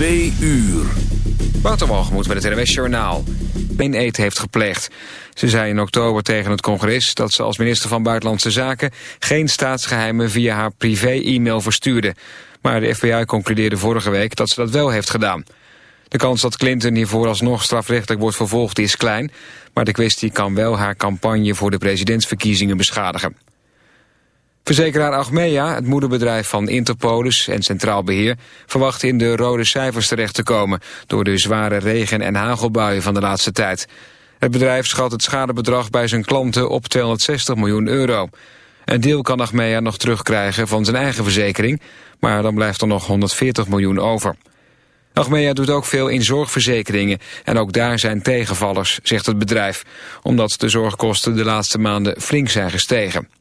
Twee uur. Waterwalgemoed met het NWS Journaal. Een eet heeft gepleegd. Ze zei in oktober tegen het congres dat ze als minister van Buitenlandse Zaken... geen staatsgeheimen via haar privé-e-mail verstuurde. Maar de FBI concludeerde vorige week dat ze dat wel heeft gedaan. De kans dat Clinton hiervoor alsnog strafrechtelijk wordt vervolgd is klein... maar de kwestie kan wel haar campagne voor de presidentsverkiezingen beschadigen. Verzekeraar Achmea, het moederbedrijf van Interpolis en Centraal Beheer... verwacht in de rode cijfers terecht te komen... door de zware regen- en hagelbuien van de laatste tijd. Het bedrijf schat het schadebedrag bij zijn klanten op 260 miljoen euro. Een deel kan Achmea nog terugkrijgen van zijn eigen verzekering... maar dan blijft er nog 140 miljoen over. Achmea doet ook veel in zorgverzekeringen... en ook daar zijn tegenvallers, zegt het bedrijf... omdat de zorgkosten de laatste maanden flink zijn gestegen.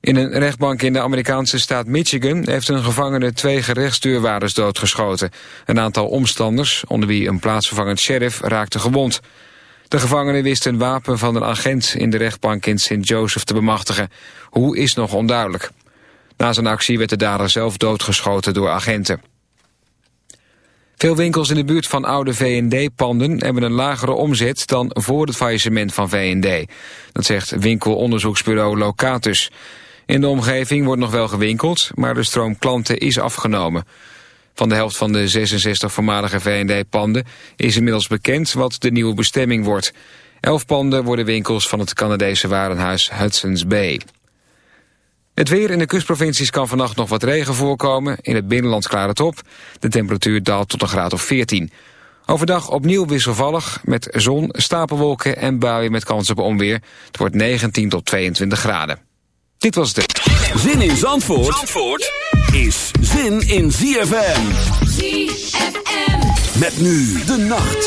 In een rechtbank in de Amerikaanse staat Michigan heeft een gevangene twee gerechtsdeurwaarders doodgeschoten. Een aantal omstanders, onder wie een plaatsvervangend sheriff, raakte gewond. De gevangene wist een wapen van een agent in de rechtbank in St. Joseph te bemachtigen. Hoe is nog onduidelijk. Na zijn actie werd de dader zelf doodgeschoten door agenten. Veel winkels in de buurt van oude V&D-panden hebben een lagere omzet dan voor het faillissement van V&D. Dat zegt winkelonderzoeksbureau Locatus. In de omgeving wordt nog wel gewinkeld, maar de stroom klanten is afgenomen. Van de helft van de 66 voormalige V&D-panden is inmiddels bekend wat de nieuwe bestemming wordt. Elf panden worden winkels van het Canadese warenhuis Hudson's Bay. Het weer in de kustprovincies kan vannacht nog wat regen voorkomen. In het binnenland klaart het op. De temperatuur daalt tot een graad of 14. Overdag opnieuw wisselvallig met zon, stapelwolken en buien met kans op onweer. Het wordt 19 tot 22 graden. Dit was het. Zin in Zandvoort, Zandvoort is zin in ZFM. ZFM. Met nu de nacht.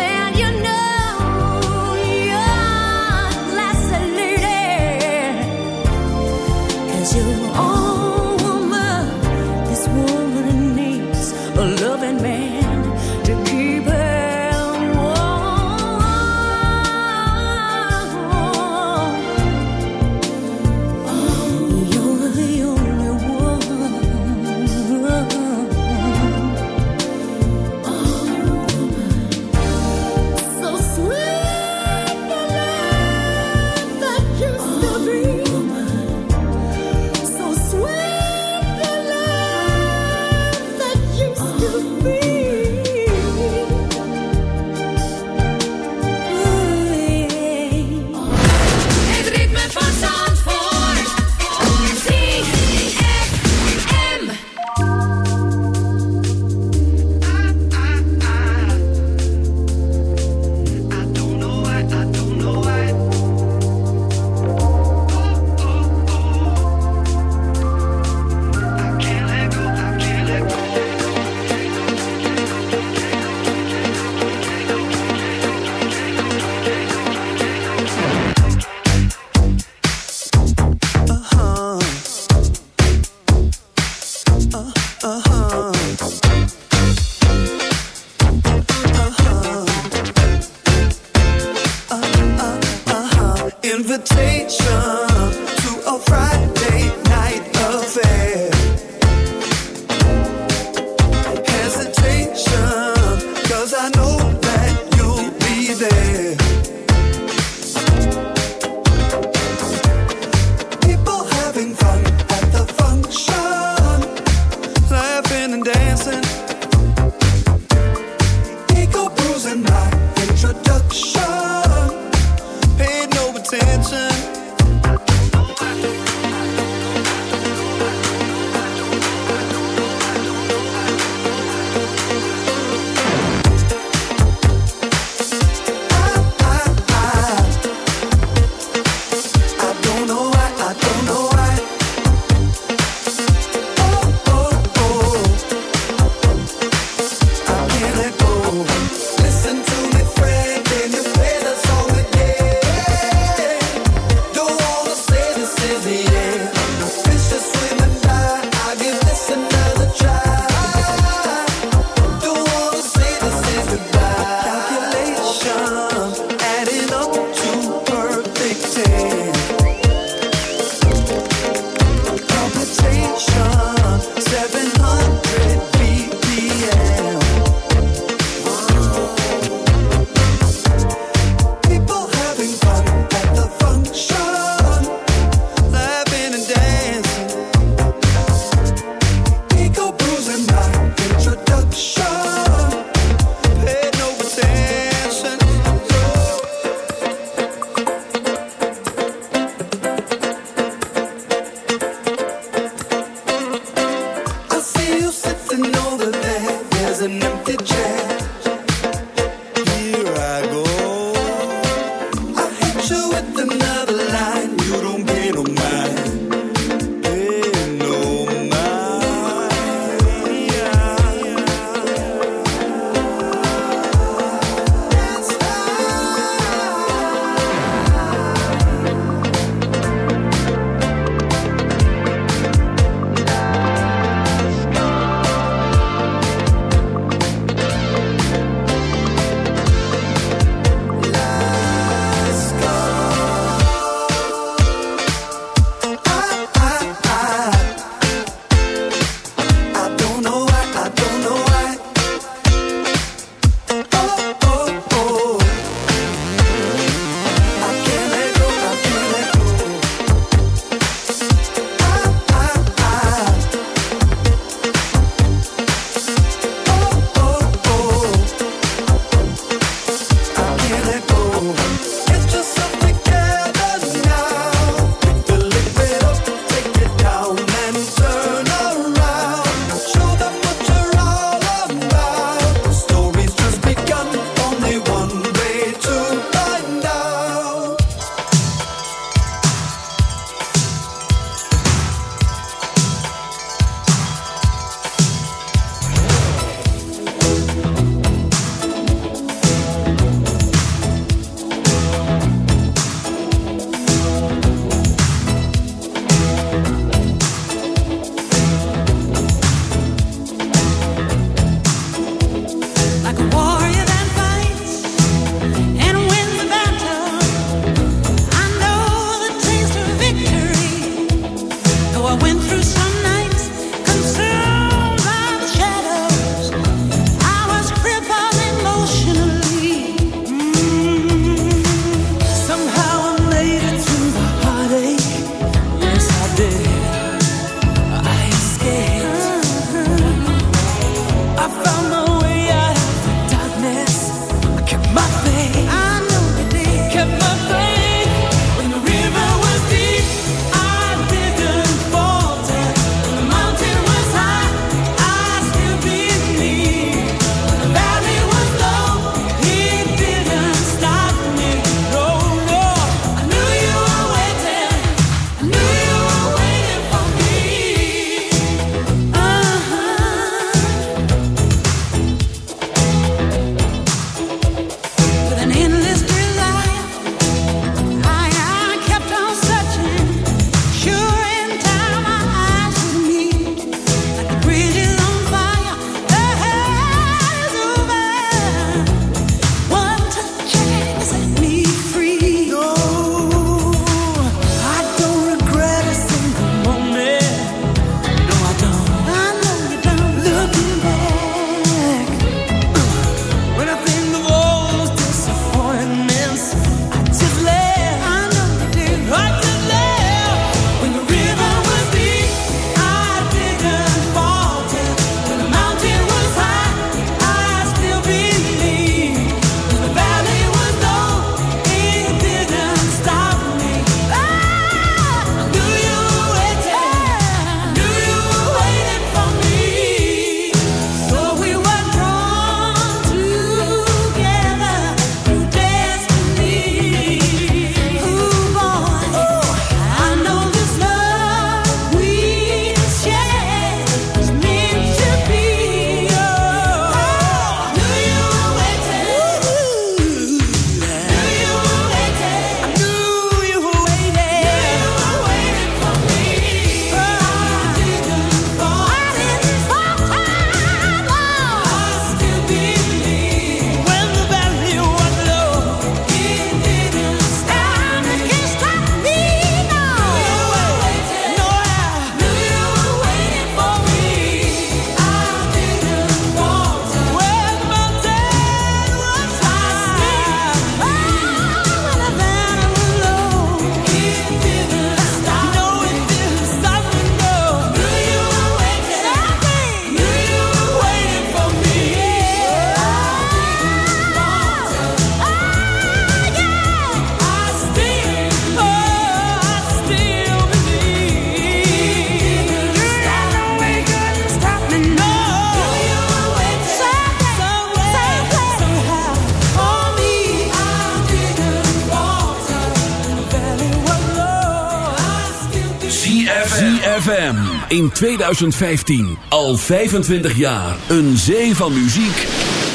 2015. Al 25 jaar. Een zee van muziek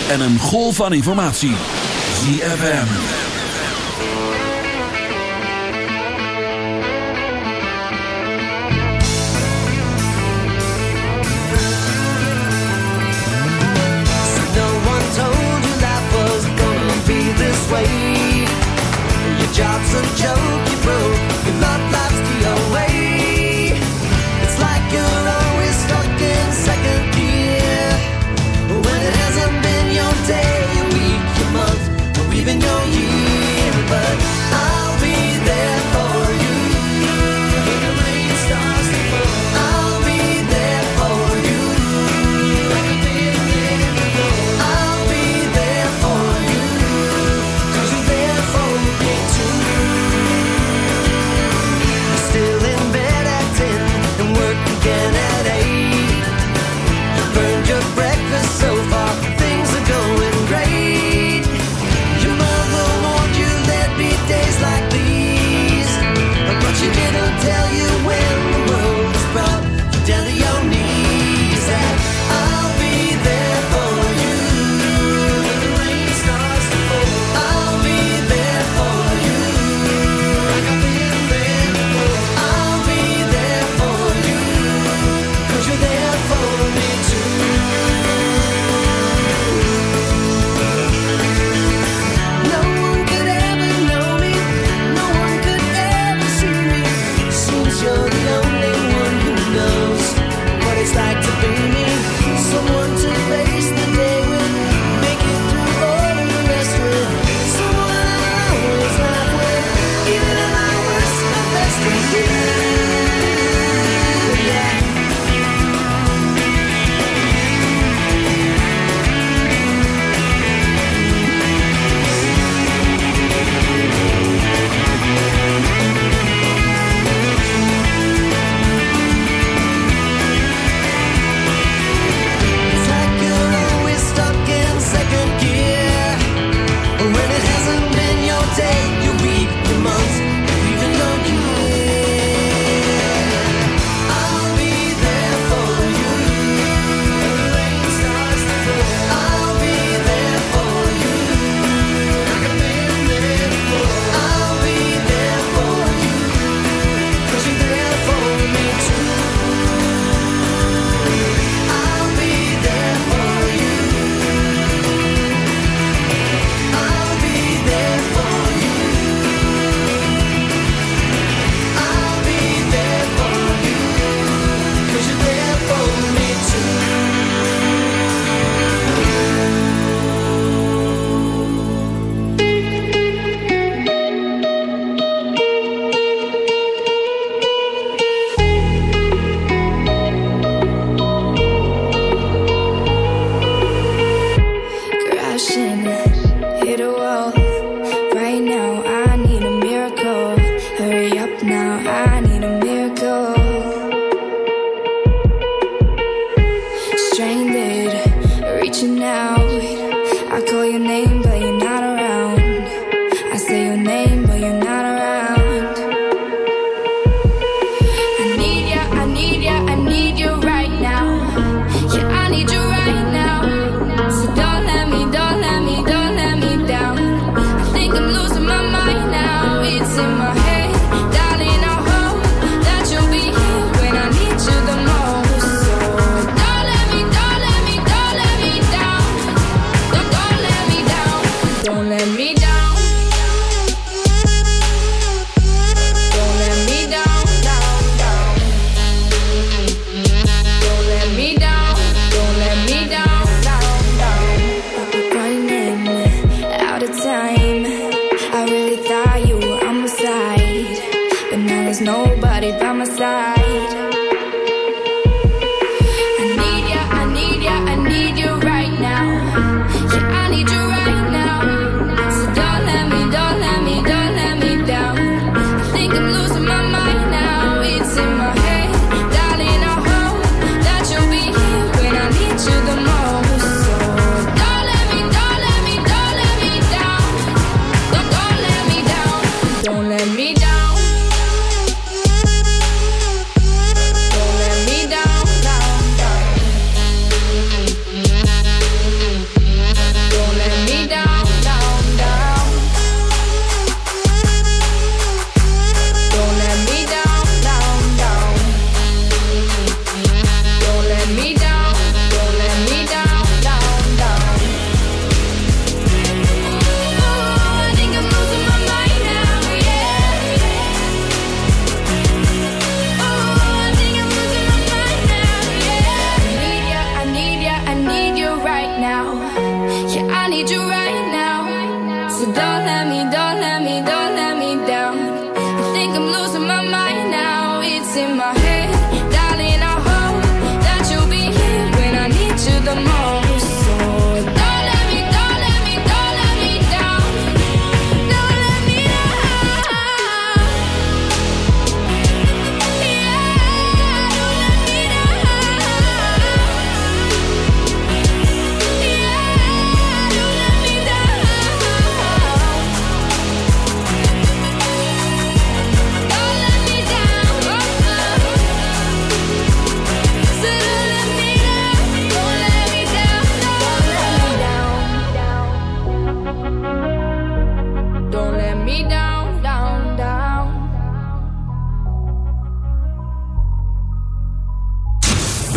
en een golf van informatie. ZFM. Way. Joke, you broke.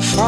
far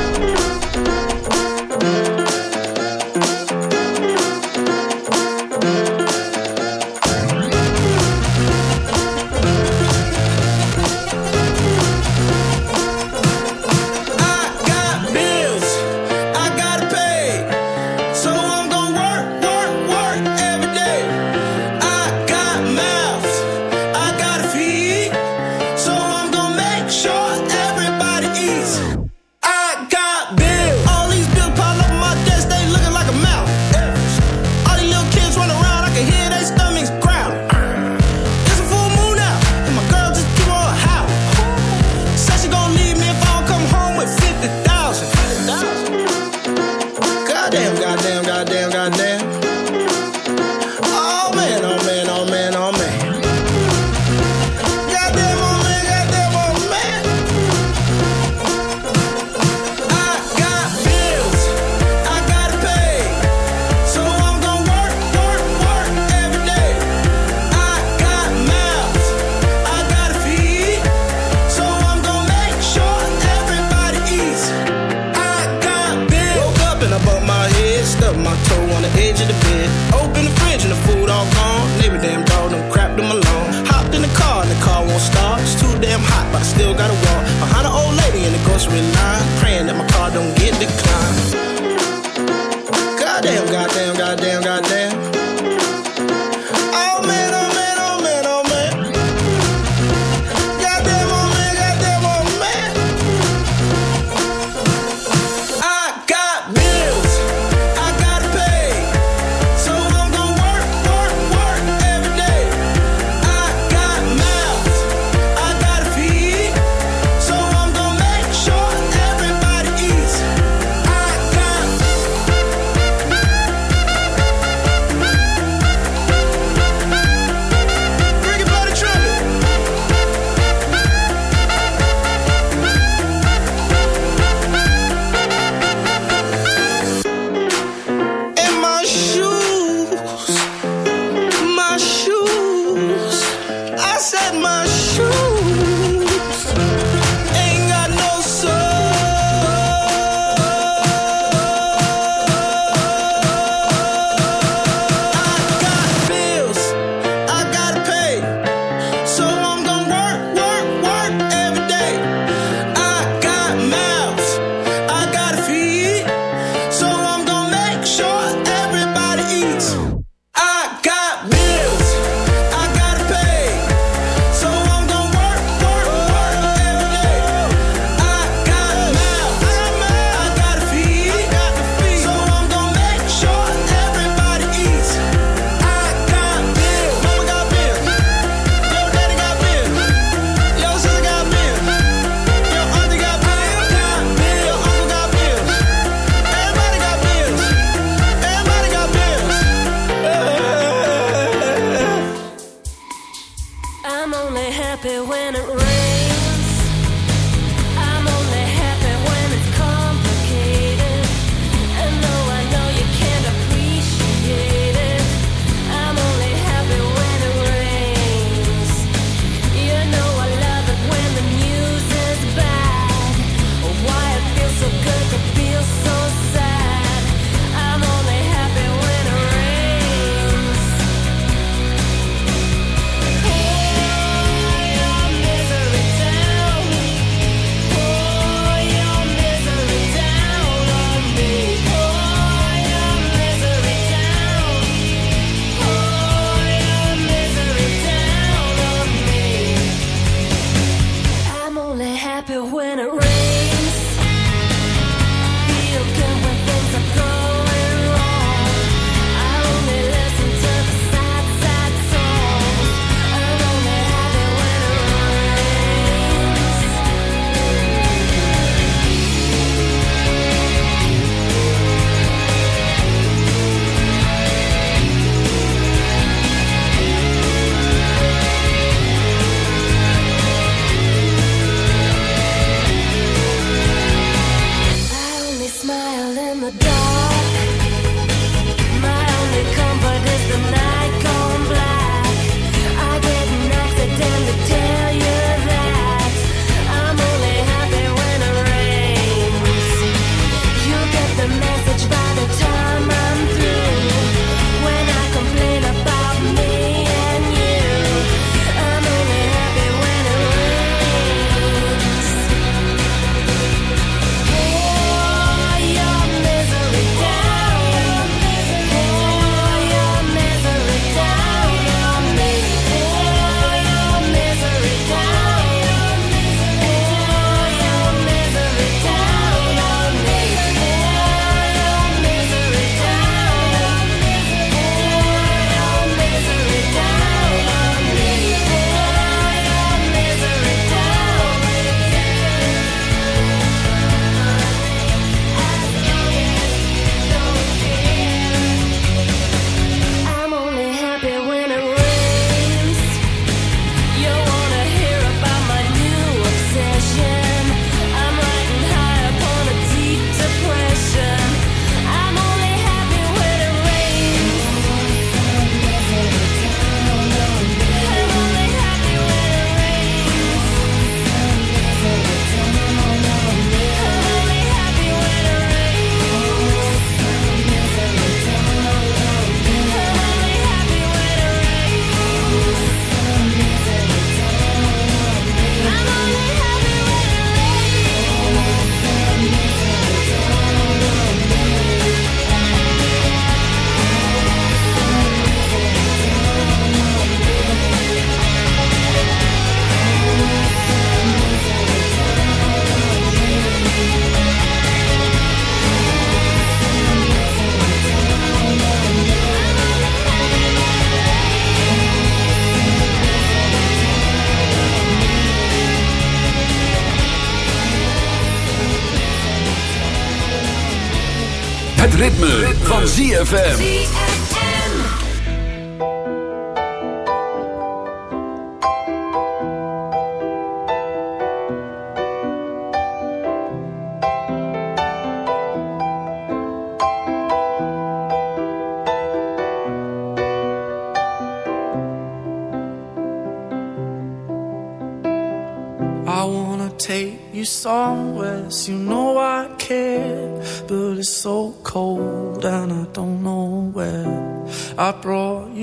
Ritme, van ZFM.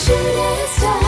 是恋也算